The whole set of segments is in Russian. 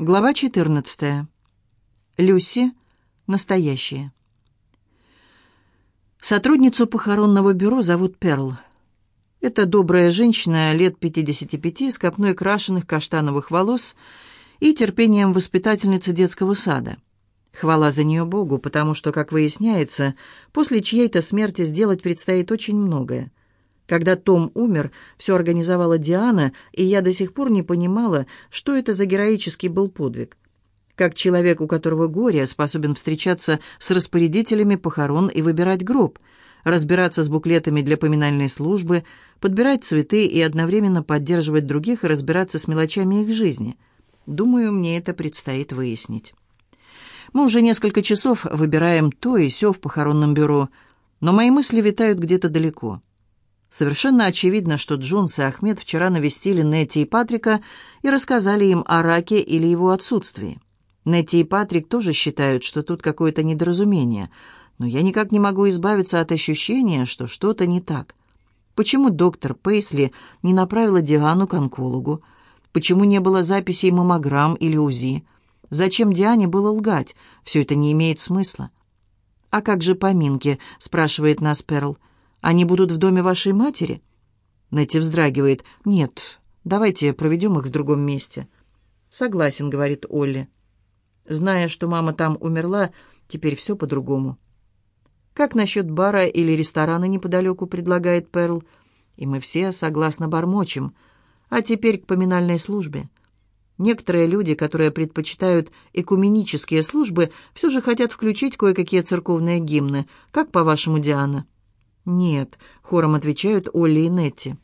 Глава 14. Люси. настоящая. Сотрудницу похоронного бюро зовут Перл. Это добрая женщина лет 55 с копной крашеных каштановых волос и терпением воспитательницы детского сада. Хвала за нее Богу, потому что, как выясняется, после чьей-то смерти сделать предстоит очень многое. Когда Том умер, все организовала Диана, и я до сих пор не понимала, что это за героический был подвиг. Как человек, у которого горе, способен встречаться с распорядителями похорон и выбирать гроб, разбираться с буклетами для поминальной службы, подбирать цветы и одновременно поддерживать других и разбираться с мелочами их жизни. Думаю, мне это предстоит выяснить. Мы уже несколько часов выбираем то и сё в похоронном бюро, но мои мысли витают где-то далеко – Совершенно очевидно, что Джонс и Ахмед вчера навестили Нетти и Патрика и рассказали им о раке или его отсутствии. Нетти и Патрик тоже считают, что тут какое-то недоразумение, но я никак не могу избавиться от ощущения, что что-то не так. Почему доктор Пейсли не направила Диану к онкологу? Почему не было записей маммограмм или УЗИ? Зачем Диане было лгать? Все это не имеет смысла. «А как же поминки?» — спрашивает нас Перл. Они будут в доме вашей матери?» Нэти вздрагивает. «Нет, давайте проведем их в другом месте». «Согласен», — говорит Олли. Зная, что мама там умерла, теперь все по-другому. «Как насчет бара или ресторана неподалеку?» — предлагает Перл. И мы все согласно бормочем. А теперь к поминальной службе. Некоторые люди, которые предпочитают экуменические службы, все же хотят включить кое-какие церковные гимны. Как, по-вашему, Диана?» «Нет», — хором отвечают Олли и Нетти.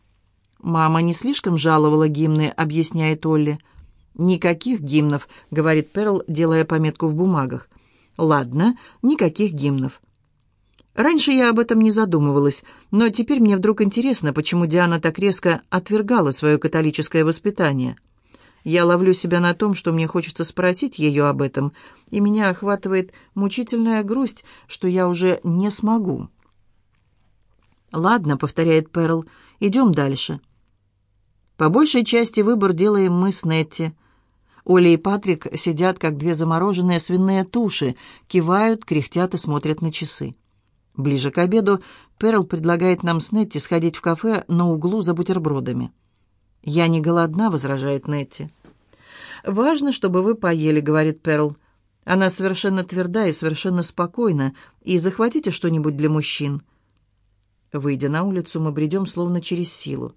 «Мама не слишком жаловала гимны», — объясняет Олли. «Никаких гимнов», — говорит Перл, делая пометку в бумагах. «Ладно, никаких гимнов». Раньше я об этом не задумывалась, но теперь мне вдруг интересно, почему Диана так резко отвергала свое католическое воспитание. Я ловлю себя на том, что мне хочется спросить ее об этом, и меня охватывает мучительная грусть, что я уже не смогу. «Ладно», — повторяет Перл, — «идем дальше». По большей части выбор делаем мы с Нетти. Оля и Патрик сидят, как две замороженные свиные туши, кивают, кряхтят и смотрят на часы. Ближе к обеду Перл предлагает нам с Нетти сходить в кафе на углу за бутербродами. «Я не голодна», — возражает Нетти. «Важно, чтобы вы поели», — говорит Перл. «Она совершенно тверда и совершенно спокойна, и захватите что-нибудь для мужчин». Выйдя на улицу, мы бредем словно через силу.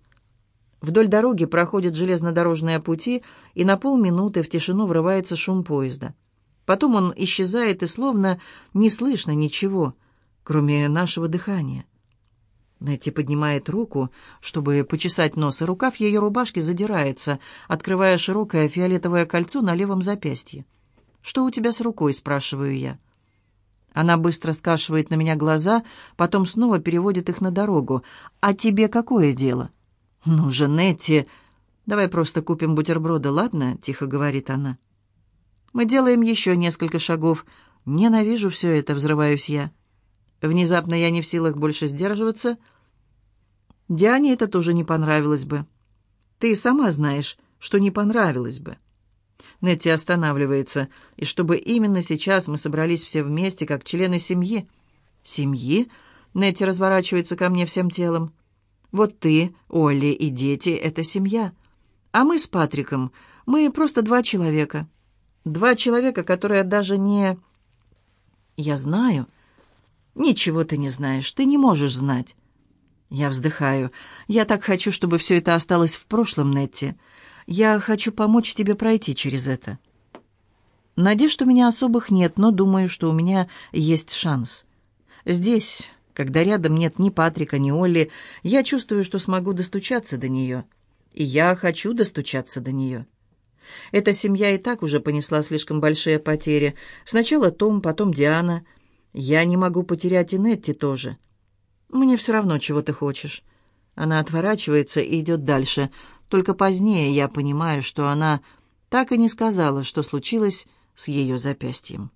Вдоль дороги проходят железнодорожные пути, и на полминуты в тишину врывается шум поезда. Потом он исчезает, и словно не слышно ничего, кроме нашего дыхания. Нетти поднимает руку, чтобы почесать нос, и рукав ее рубашки задирается, открывая широкое фиолетовое кольцо на левом запястье. «Что у тебя с рукой?» — спрашиваю я. Она быстро скашивает на меня глаза, потом снова переводит их на дорогу. «А тебе какое дело?» «Ну же, давай просто купим бутерброды, ладно?» — тихо говорит она. Мы делаем еще несколько шагов. Ненавижу все это, взрываюсь я. Внезапно я не в силах больше сдерживаться. Диане это тоже не понравилось бы. Ты сама знаешь, что не понравилось бы. Нетти останавливается. И чтобы именно сейчас мы собрались все вместе, как члены семьи. Семьи? Нетти разворачивается ко мне всем телом. Вот ты, Олли и дети — это семья. А мы с Патриком, мы просто два человека. Два человека, которые даже не... Я знаю. Ничего ты не знаешь, ты не можешь знать. Я вздыхаю. Я так хочу, чтобы все это осталось в прошлом, Нетти. Я хочу помочь тебе пройти через это. Надежд у меня особых нет, но думаю, что у меня есть шанс. Здесь, когда рядом нет ни Патрика, ни Олли, я чувствую, что смогу достучаться до нее. И я хочу достучаться до нее. Эта семья и так уже понесла слишком большие потери. Сначала Том, потом Диана. Я не могу потерять и Нетти тоже. Мне все равно, чего ты хочешь. Она отворачивается и идет дальше. Только позднее я понимаю, что она так и не сказала, что случилось с ее запястьем.